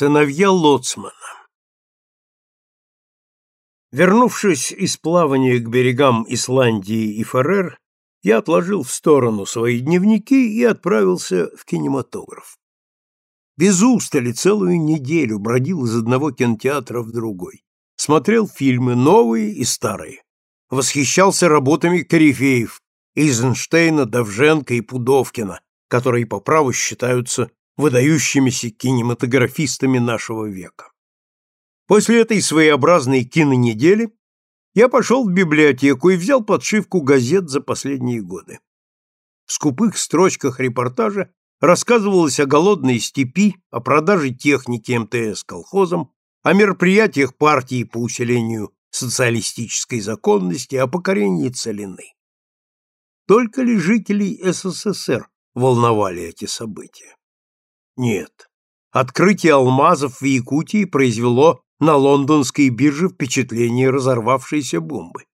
Сыновья Лоцмана Вернувшись из плавания к берегам Исландии и Фарер, я отложил в сторону свои дневники и отправился в кинематограф. Без устали целую неделю бродил из одного кинотеатра в другой. Смотрел фильмы новые и старые. Восхищался работами корифеев Эйзенштейна, Давженко и Пудовкина, которые по праву считаются выдающимися кинематографистами нашего века. После этой своеобразной кинонедели я пошел в библиотеку и взял подшивку газет за последние годы. В скупых строчках репортажа рассказывалось о голодной степи, о продаже техники МТС колхозам, о мероприятиях партии по усилению социалистической законности, о покорении целины. Только ли жителей СССР волновали эти события? Нет. Открытие алмазов в Якутии произвело на лондонской бирже впечатление разорвавшейся бомбы.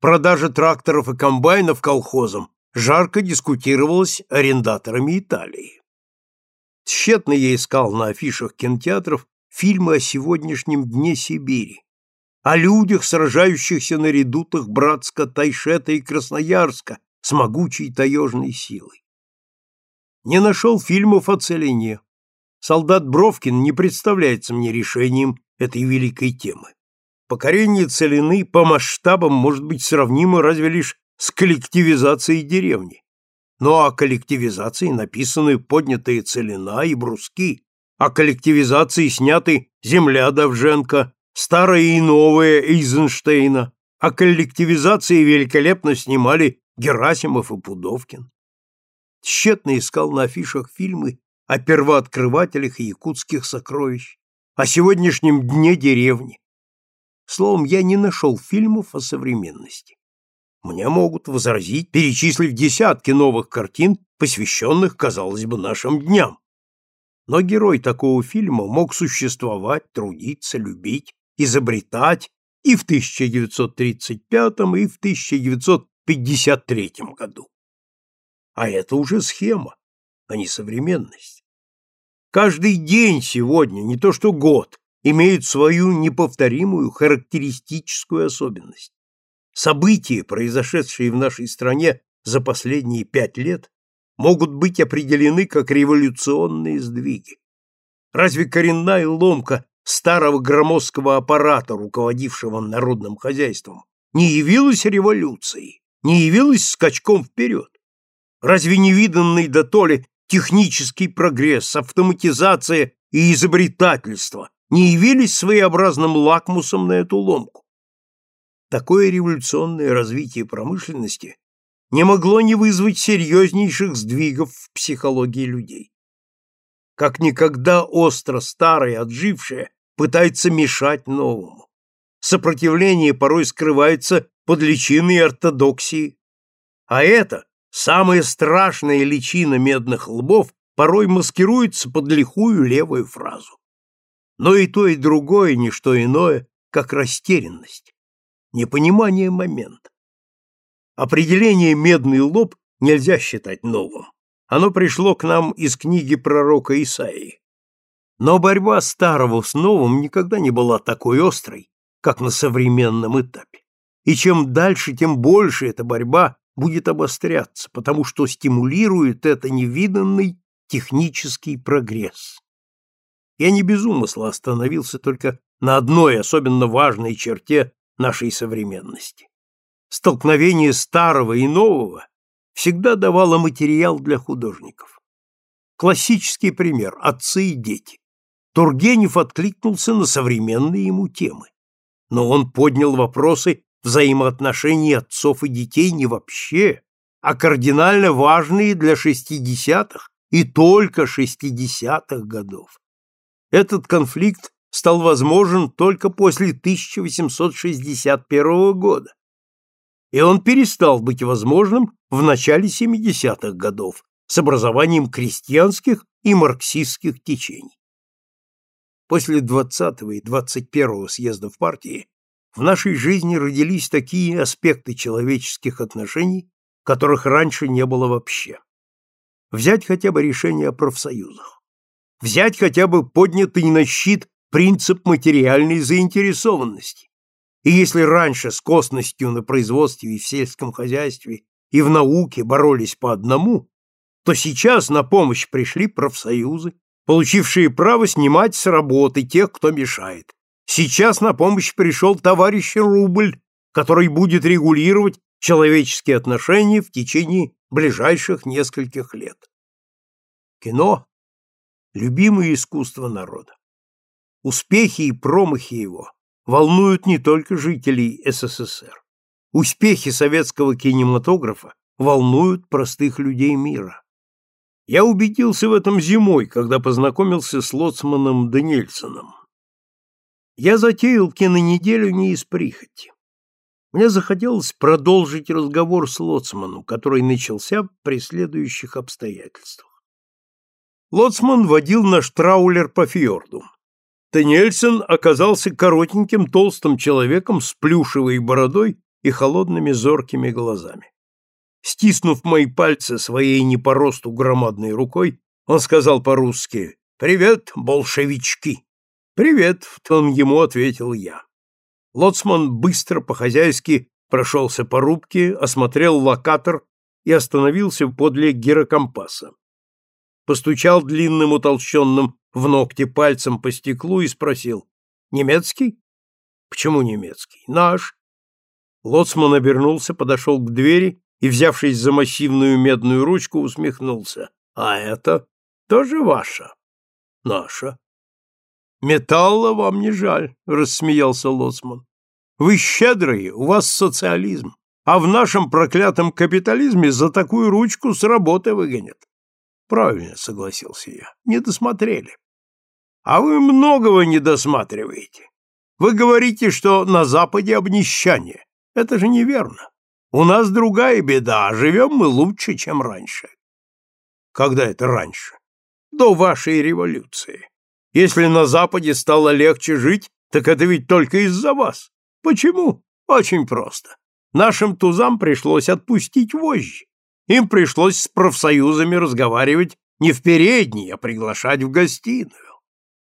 Продажа тракторов и комбайнов колхозам жарко дискутировалась арендаторами Италии. Тщетно я искал на афишах кинотеатров фильмы о сегодняшнем дне Сибири, о людях, сражающихся на редутах Братска, Тайшета и Красноярска с могучей таежной силой не нашел фильмов о целине. Солдат Бровкин не представляется мне решением этой великой темы. Покорение целины по масштабам может быть сравнимо разве лишь с коллективизацией деревни. Но о коллективизации написаны поднятые целина и бруски, о коллективизации сняты земля Давженко, старая и новая Эйзенштейна, о коллективизации великолепно снимали Герасимов и Пудовкин тщетно искал на афишах фильмы о первооткрывателях и якутских сокровищ, о сегодняшнем дне деревни. Словом, я не нашел фильмов о современности. Мне могут возразить, перечислив десятки новых картин, посвященных, казалось бы, нашим дням. Но герой такого фильма мог существовать, трудиться, любить, изобретать и в 1935 и в 1953 году. А это уже схема, а не современность. Каждый день сегодня, не то что год, имеют свою неповторимую характеристическую особенность. События, произошедшие в нашей стране за последние пять лет, могут быть определены как революционные сдвиги. Разве коренная ломка старого громоздкого аппарата, руководившего народным хозяйством, не явилась революцией, не явилась скачком вперед? Разве невиданный до толи технический прогресс, автоматизация и изобретательство не явились своеобразным лакмусом на эту ломку? Такое революционное развитие промышленности не могло не вызвать серьезнейших сдвигов в психологии людей. Как никогда остро старое, отжившее, пытается мешать новому. Сопротивление порой скрывается под личиной ортодоксии. А это Самая страшная личина медных лбов порой маскируется под лихую левую фразу. Но и то, и другое — не что иное, как растерянность, непонимание момента. Определение «медный лоб» нельзя считать новым. Оно пришло к нам из книги пророка Исаии. Но борьба старого с новым никогда не была такой острой, как на современном этапе. И чем дальше, тем больше эта борьба будет обостряться, потому что стимулирует это невиданный технический прогресс. Я не без умысла остановился только на одной особенно важной черте нашей современности. Столкновение старого и нового всегда давало материал для художников. Классический пример – отцы и дети. Тургенев откликнулся на современные ему темы, но он поднял вопросы взаимоотношений отцов и детей не вообще, а кардинально важные для шестидесятых и только шестидесятых годов. Этот конфликт стал возможен только после 1861 года, и он перестал быть возможным в начале 70-х годов с образованием крестьянских и марксистских течений. После 20 и 21 съездов партии в нашей жизни родились такие аспекты человеческих отношений, которых раньше не было вообще. Взять хотя бы решение о профсоюзах. взять хотя бы поднятый на щит принцип материальной заинтересованности. И если раньше с косностью на производстве и в сельском хозяйстве и в науке боролись по одному, то сейчас на помощь пришли профсоюзы, получившие право снимать с работы тех, кто мешает. Сейчас на помощь пришел товарищ Рубль, который будет регулировать человеческие отношения в течение ближайших нескольких лет. Кино – любимое искусство народа. Успехи и промахи его волнуют не только жителей СССР. Успехи советского кинематографа волнуют простых людей мира. Я убедился в этом зимой, когда познакомился с лоцманом Данильсоном. Я затеял кинонеделю не из прихоти. Мне захотелось продолжить разговор с лоцманом, который начался при следующих обстоятельствах. Лоцман водил наш траулер по фьорду. Даниэльсон оказался коротеньким толстым человеком с плюшевой бородой и холодными зоркими глазами. Стиснув мои пальцы своей не по росту громадной рукой, он сказал по-русски «Привет, большевички!» «Привет!» — в тон ему ответил я. Лоцман быстро по-хозяйски прошелся по рубке, осмотрел локатор и остановился подле гирокомпаса. Постучал длинным утолщенным в ногте пальцем по стеклу и спросил «Немецкий?» «Почему немецкий?» «Наш». Лоцман обернулся, подошел к двери и, взявшись за массивную медную ручку, усмехнулся. «А это тоже ваша?» «Наша». «Металла вам не жаль», — рассмеялся Лоцман. «Вы щедрые, у вас социализм, а в нашем проклятом капитализме за такую ручку с работы выгонят». «Правильно», — согласился я, — «не досмотрели». «А вы многого не досматриваете. Вы говорите, что на Западе обнищание. Это же неверно. У нас другая беда, а живем мы лучше, чем раньше. Когда это раньше? До вашей революции. Если на Западе стало легче жить, так это ведь только из-за вас. Почему? Очень просто. Нашим тузам пришлось отпустить вожжи. Им пришлось с профсоюзами разговаривать не в передней, а приглашать в гостиную.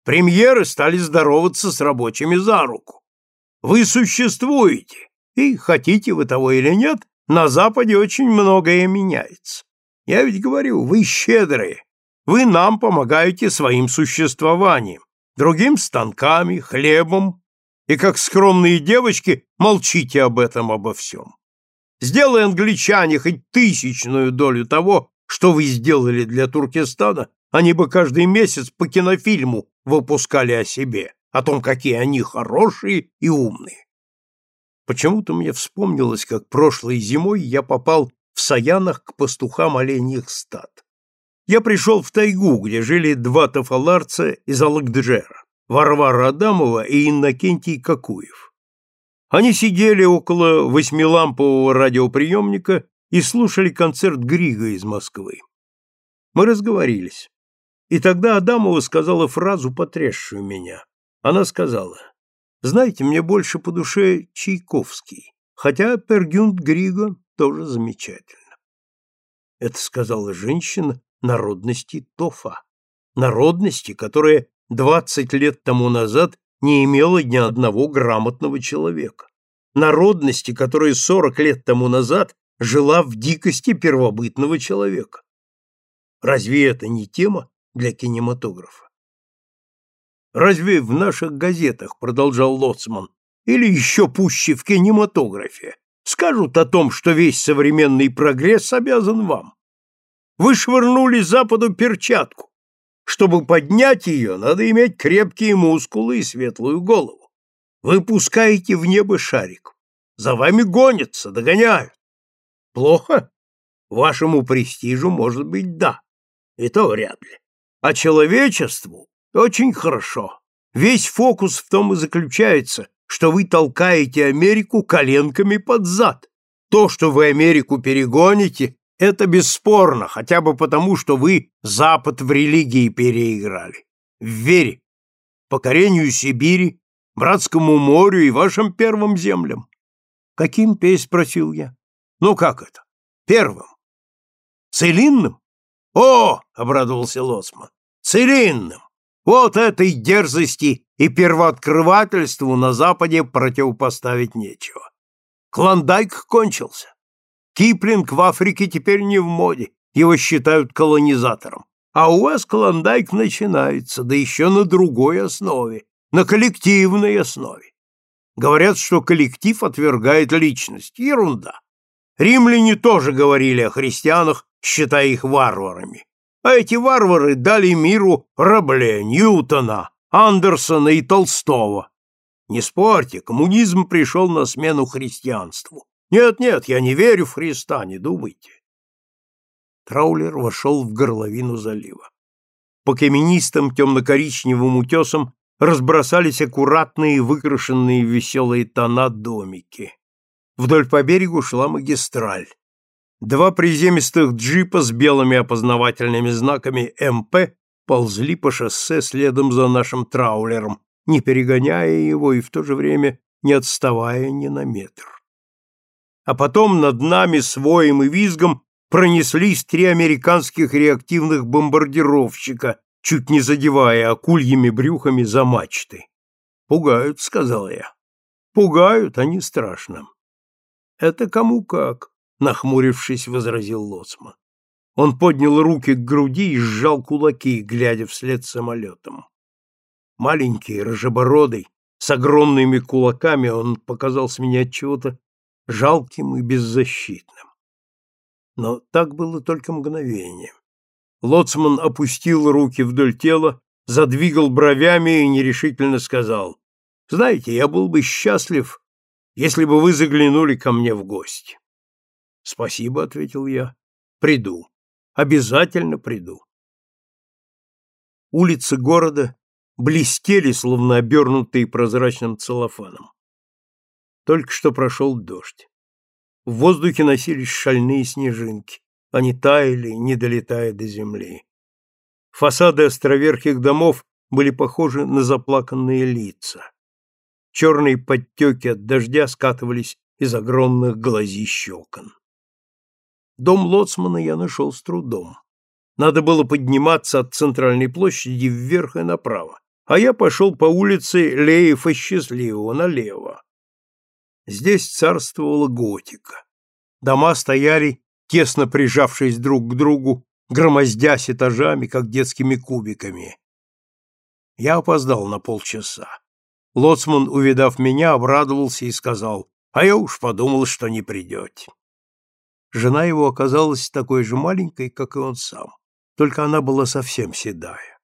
Премьеры стали здороваться с рабочими за руку. Вы существуете, и, хотите вы того или нет, на Западе очень многое меняется. Я ведь говорю, вы щедрые. Вы нам помогаете своим существованием, другим станками, хлебом, и как скромные девочки молчите об этом обо всем. Сделай англичане хоть тысячную долю того, что вы сделали для Туркестана, они бы каждый месяц по кинофильму выпускали о себе, о том, какие они хорошие и умные. Почему-то мне вспомнилось, как прошлой зимой я попал в Саянах к пастухам оленьих стад. Я пришел в тайгу, где жили два тафаларца из Алакджера, Варвара Адамова и Иннокентий Кокуев. Они сидели около восьмилампового радиоприемника и слушали концерт Грига из Москвы. Мы разговорились. И тогда Адамова сказала фразу, потрясшую меня. Она сказала, знаете, мне больше по душе Чайковский, хотя Пергюнд Григо тоже замечательно. Это сказала женщина народности Тофа, народности, которая двадцать лет тому назад не имела ни одного грамотного человека, народности, которая сорок лет тому назад жила в дикости первобытного человека. Разве это не тема для кинематографа? Разве в наших газетах, продолжал Лоцман, или еще пуще в кинематографе, скажут о том, что весь современный прогресс обязан вам? Вы швырнули Западу перчатку. Чтобы поднять ее, надо иметь крепкие мускулы и светлую голову. Вы пускаете в небо шарик. За вами гонятся, догоняют. Плохо? Вашему престижу, может быть, да. И то вряд ли. А человечеству очень хорошо. Весь фокус в том и заключается, что вы толкаете Америку коленками под зад. То, что вы Америку перегоните, это бесспорно, хотя бы потому, что вы Запад в религии переиграли. В вере, покорению Сибири, Братскому морю и вашим первым землям. Каким пей, спросил я. Ну как это? Первым. Целинным? О, обрадовался Лосман. Целинным. Вот этой дерзости и первооткрывательству на Западе противопоставить нечего. Клондайк кончился. Киплинг в Африке теперь не в моде, его считают колонизатором. А у вас Клондайк начинается, да еще на другой основе, на коллективной основе. Говорят, что коллектив отвергает личность. Ерунда. Римляне тоже говорили о христианах, считая их варварами. А эти варвары дали миру Рабле, Ньютона, Андерсона и Толстого. Не спорьте, коммунизм пришел на смену христианству. Нет-нет, я не верю в Христа, не думайте. Траулер вошел в горловину залива. По каменистым темно-коричневым утесам разбросались аккуратные, выкрашенные веселые тона домики. Вдоль по берегу шла магистраль. Два приземистых джипа с белыми опознавательными знаками МП ползли по шоссе следом за нашим траулером, не перегоняя его и в то же время не отставая ни на метр. А потом над нами с воем и визгом пронеслись три американских реактивных бомбардировщика, чуть не задевая акульями брюхами за мачты. «Пугают», — сказал я. «Пугают, они страшно». «Это кому как», — нахмурившись, возразил Лоцман. Он поднял руки к груди и сжал кулаки, глядя вслед самолетом. Маленький, рыжебородый, с огромными кулаками, он показался мне от чего-то жалким и беззащитным. Но так было только мгновение. Лоцман опустил руки вдоль тела, задвигал бровями и нерешительно сказал, «Знаете, я был бы счастлив, если бы вы заглянули ко мне в гости». «Спасибо», — ответил я, — «приду, обязательно приду». Улицы города блестели, словно обернутые прозрачным целлофаном. Только что прошел дождь. В воздухе носились шальные снежинки. Они таяли, не долетая до земли. Фасады островерхих домов были похожи на заплаканные лица. Черные подтеки от дождя скатывались из огромных глазищ окон. Дом Лоцмана я нашел с трудом. Надо было подниматься от центральной площади вверх и направо, а я пошел по улице Леефа Счастливого налево. Здесь царствовала готика. Дома стояли, тесно прижавшись друг к другу, громоздясь этажами, как детскими кубиками. Я опоздал на полчаса. Лоцман, увидав меня, обрадовался и сказал, «А я уж подумал, что не придете». Жена его оказалась такой же маленькой, как и он сам, только она была совсем седая.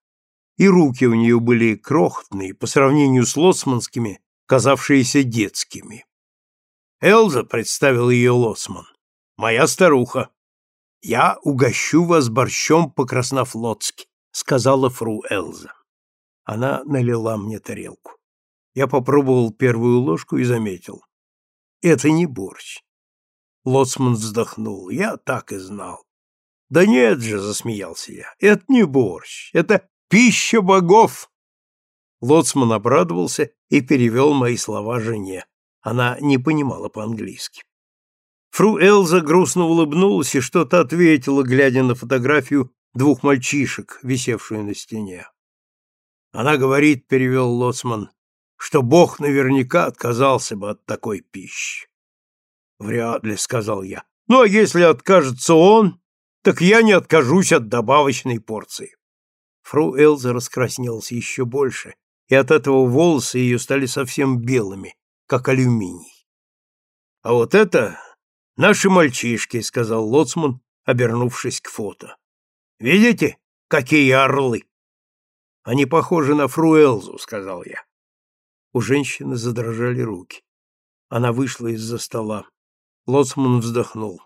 И руки у нее были крохотные, по сравнению с лоцманскими, казавшиеся детскими. Элза, представил ее Лосман. Моя старуха. Я угощу вас борщом по-краснофлотски, сказала фру Элза. Она налила мне тарелку. Я попробовал первую ложку и заметил. Это не борщ. Лоцман вздохнул. Я так и знал. Да нет же, засмеялся я. Это не борщ, это пища богов. Лоцман обрадовался и перевел мои слова жене. Она не понимала по-английски. Фру Элза грустно улыбнулась и что-то ответила, глядя на фотографию двух мальчишек, висевшую на стене. Она говорит, перевел Лоцман, что Бог наверняка отказался бы от такой пищи. Вряд ли, сказал я. Ну, а если откажется он, так я не откажусь от добавочной порции. Фру Элза раскраснелась еще больше, и от этого волосы ее стали совсем белыми, как алюминий. — А вот это наши мальчишки, — сказал Лоцман, обернувшись к фото. — Видите, какие орлы? — Они похожи на Фруэлзу, — сказал я. У женщины задрожали руки. Она вышла из-за стола. Лоцман вздохнул.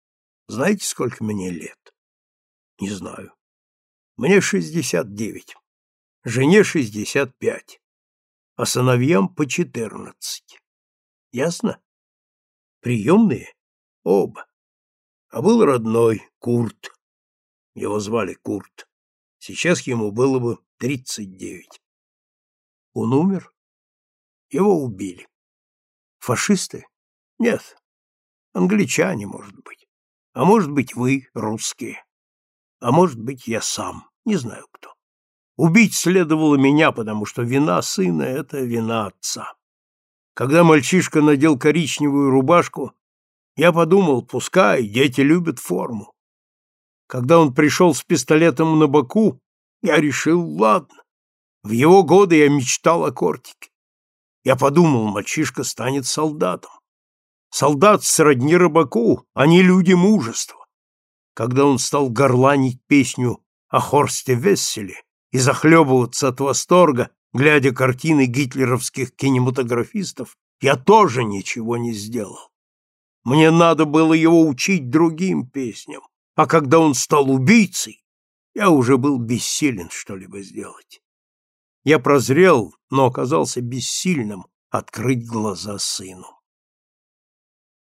— Знаете, сколько мне лет? — Не знаю. — Мне шестьдесят девять. Жене шестьдесят пять а сыновьям по четырнадцать. Ясно? Приемные? Оба. А был родной, Курт. Его звали Курт. Сейчас ему было бы тридцать девять. Он умер? Его убили. Фашисты? Нет. Англичане, может быть. А может быть, вы, русские. А может быть, я сам. Не знаю кто. Убить следовало меня, потому что вина сына — это вина отца. Когда мальчишка надел коричневую рубашку, я подумал, пускай, дети любят форму. Когда он пришел с пистолетом на боку, я решил, ладно. В его годы я мечтал о кортике. Я подумал, мальчишка станет солдатом. Солдат сродни рыбаку, они люди мужества. Когда он стал горланить песню о Хорсте Весселе и захлебываться от восторга, глядя картины гитлеровских кинематографистов, я тоже ничего не сделал. Мне надо было его учить другим песням, а когда он стал убийцей, я уже был бессилен что-либо сделать. Я прозрел, но оказался бессильным открыть глаза сыну.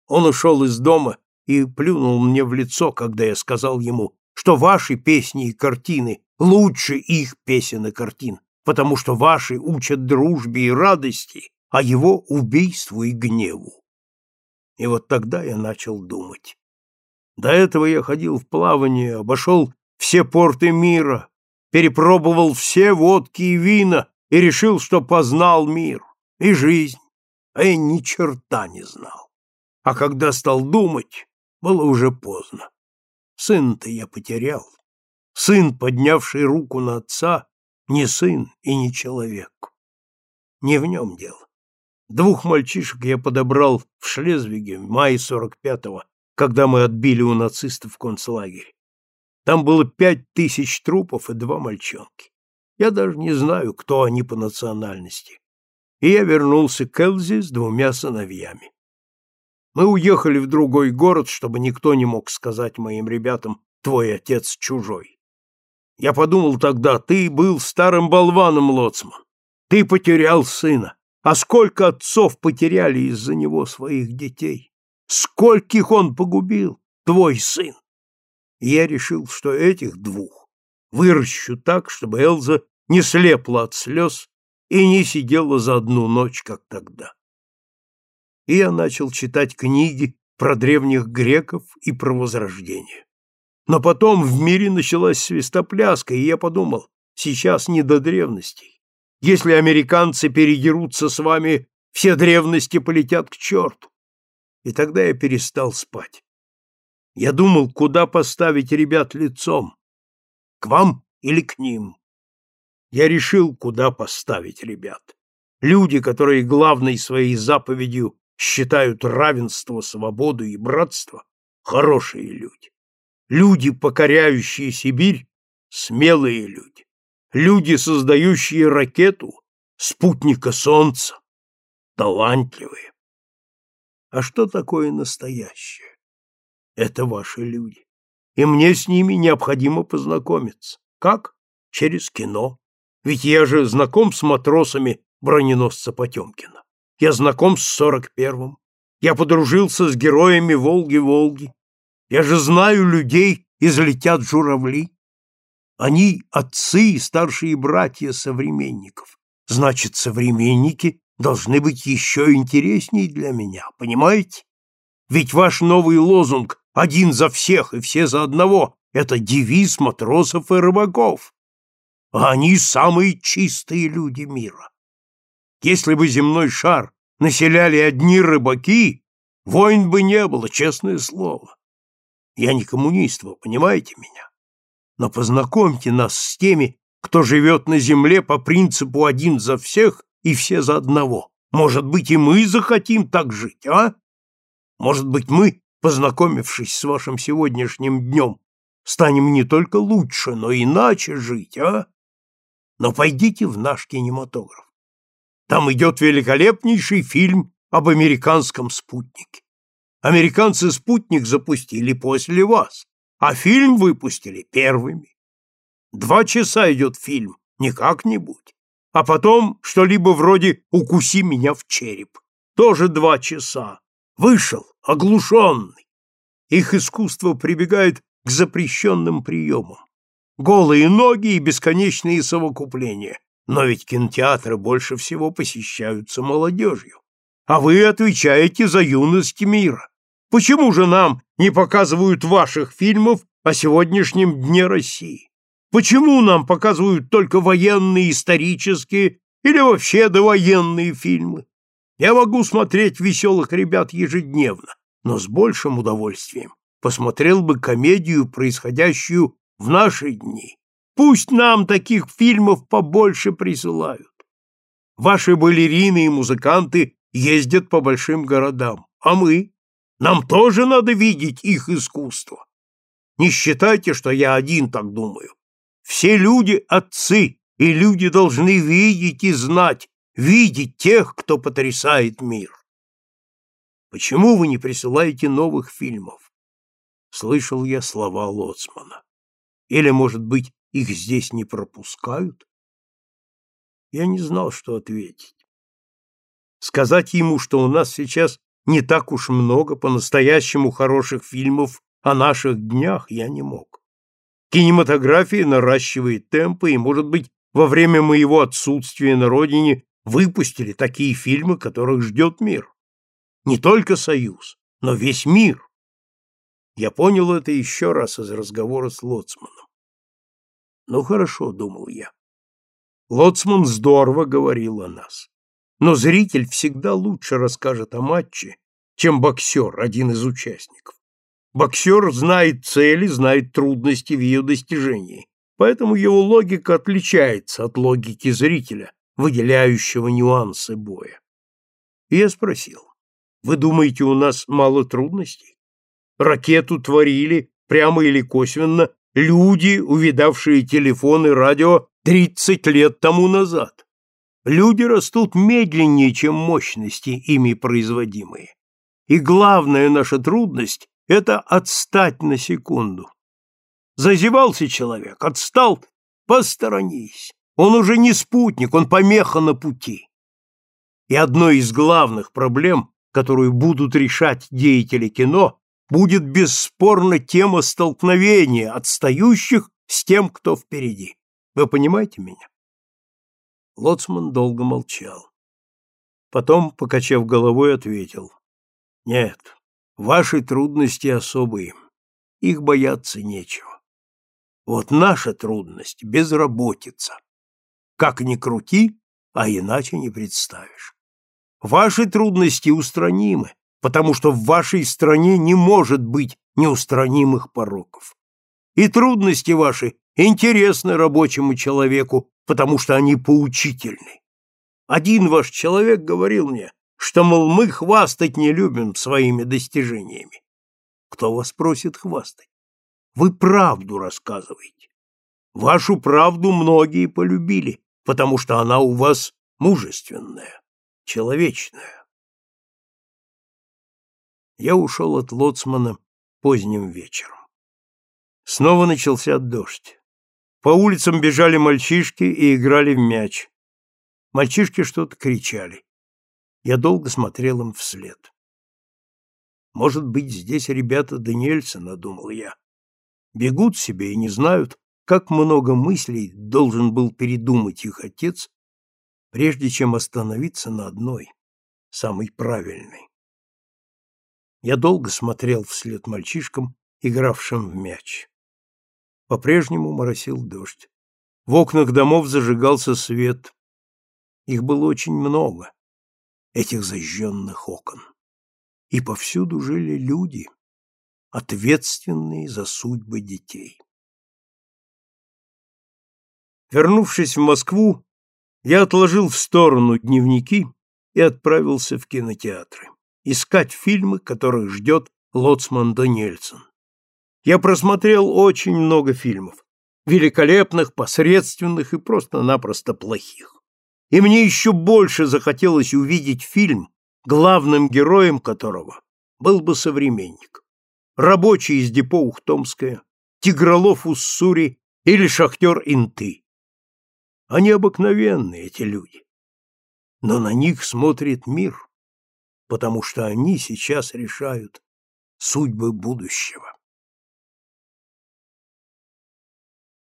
Он ушел из дома и плюнул мне в лицо, когда я сказал ему, что ваши песни и картины лучше их песен и картин, потому что ваши учат дружбе и радости, а его убийству и гневу. И вот тогда я начал думать. До этого я ходил в плавание, обошел все порты мира, перепробовал все водки и вина и решил, что познал мир и жизнь, а я ни черта не знал. А когда стал думать, было уже поздно. Сын-то я потерял. Сын, поднявший руку на отца, не сын и не человек. Не в нем дело. Двух мальчишек я подобрал в Шлезвиге в мае 45-го, когда мы отбили у нацистов концлагерь. Там было пять тысяч трупов и два мальчонки. Я даже не знаю, кто они по национальности. И я вернулся к Элзи с двумя сыновьями. Мы уехали в другой город, чтобы никто не мог сказать моим ребятам «твой отец чужой». Я подумал тогда, ты был старым болваном, Лоцман. Ты потерял сына. А сколько отцов потеряли из-за него своих детей? Скольких он погубил, твой сын? я решил, что этих двух выращу так, чтобы Элза не слепла от слез и не сидела за одну ночь, как тогда. И я начал читать книги про древних греков и про Возрождение. Но потом в мире началась свистопляска, и я подумал, сейчас не до древностей. Если американцы передерутся с вами, все древности полетят к черту. И тогда я перестал спать. Я думал, куда поставить ребят лицом. К вам или к ним? Я решил, куда поставить ребят. Люди, которые главной своей заповедью считают равенство, свободу и братство, хорошие люди. Люди, покоряющие Сибирь, смелые люди. Люди, создающие ракету, спутника Солнца, талантливые. А что такое настоящее? Это ваши люди. И мне с ними необходимо познакомиться. Как? Через кино. Ведь я же знаком с матросами броненосца Потемкина. Я знаком с сорок первым. Я подружился с героями Волги-Волги. Я же знаю людей из «Летят журавли». Они отцы и старшие братья современников. Значит, современники должны быть еще интереснее для меня, понимаете? Ведь ваш новый лозунг один за всех и все за одного — это девиз матросов и рыбаков. А они самые чистые люди мира. Если бы земной шар населяли одни рыбаки, войн бы не было, честное слово. Я не коммунист, вы понимаете меня? Но познакомьте нас с теми, кто живет на земле по принципу один за всех и все за одного. Может быть, и мы захотим так жить, а? Может быть, мы познакомившись с вашим сегодняшним днем, станем не только лучше, но иначе жить, а? Но пойдите в наш кинематограф. Там идет великолепнейший фильм об американском спутнике. Американцы спутник запустили после вас, а фильм выпустили первыми. Два часа идет фильм, не как-нибудь. А потом что-либо вроде «Укуси меня в череп». Тоже два часа. Вышел, оглушенный. Их искусство прибегает к запрещенным приемам. Голые ноги и бесконечные совокупления. Но ведь кинотеатры больше всего посещаются молодежью. А вы отвечаете за юность мира. Почему же нам не показывают ваших фильмов о сегодняшнем Дне России? Почему нам показывают только военные, исторические или вообще довоенные фильмы? Я могу смотреть веселых ребят ежедневно, но с большим удовольствием посмотрел бы комедию, происходящую в наши дни. Пусть нам таких фильмов побольше присылают. Ваши балерины и музыканты ездят по большим городам, а мы? Нам тоже надо видеть их искусство. Не считайте, что я один так думаю. Все люди — отцы, и люди должны видеть и знать, видеть тех, кто потрясает мир. Почему вы не присылаете новых фильмов? Слышал я слова Лоцмана. Или, может быть, их здесь не пропускают? Я не знал, что ответить. Сказать ему, что у нас сейчас не так уж много по-настоящему хороших фильмов о наших днях, я не мог. Кинематография наращивает темпы, и, может быть, во время моего отсутствия на родине выпустили такие фильмы, которых ждет мир. Не только Союз, но весь мир. Я понял это еще раз из разговора с Лоцманом. Ну хорошо, думал я. Лоцман здорово говорил о нас. Но зритель всегда лучше расскажет о матче, чем боксер, один из участников. Боксер знает цели, знает трудности в ее достижении, поэтому его логика отличается от логики зрителя, выделяющего нюансы боя. И я спросил, вы думаете, у нас мало трудностей? Ракету творили, прямо или косвенно, люди, увидавшие телефон и радио 30 лет тому назад. Люди растут медленнее, чем мощности, ими производимые. И главная наша трудность это отстать на секунду. Зазевался человек, отстал, посторонись. Он уже не спутник, он помеха на пути. И одной из главных проблем, которую будут решать деятели кино, будет бесспорно тема столкновения отстающих с тем, кто впереди. Вы понимаете меня? Лоцман долго молчал. Потом, покачав головой, ответил. Нет, Ваши трудности особые, их бояться нечего. Вот наша трудность — безработица. Как ни крути, а иначе не представишь. Ваши трудности устранимы, потому что в вашей стране не может быть неустранимых пороков. И трудности ваши интересны рабочему человеку, потому что они поучительны. Один ваш человек говорил мне, что, мол, мы хвастать не любим своими достижениями. Кто вас просит хвастать? Вы правду рассказываете. Вашу правду многие полюбили, потому что она у вас мужественная, человечная. Я ушел от лоцмана поздним вечером. Снова начался дождь. По улицам бежали мальчишки и играли в мяч. Мальчишки что-то кричали. Я долго смотрел им вслед. Может быть, здесь ребята Даниэльсона, думал я. Бегут себе и не знают, как много мыслей должен был передумать их отец, прежде чем остановиться на одной, самой правильной. Я долго смотрел вслед мальчишкам, игравшим в мяч. По-прежнему моросил дождь. В окнах домов зажигался свет. Их было очень много этих зажженных окон. И повсюду жили люди, ответственные за судьбы детей. Вернувшись в Москву, я отложил в сторону дневники и отправился в кинотеатры, искать фильмы, которых ждет Лоцман Даниэльсон. Я просмотрел очень много фильмов, великолепных, посредственных и просто-напросто плохих и мне еще больше захотелось увидеть фильм, главным героем которого был бы современник. Рабочий из депо Ухтомская, Тигролов Уссури или шахтер Инты. Они обыкновенные, эти люди. Но на них смотрит мир, потому что они сейчас решают судьбы будущего.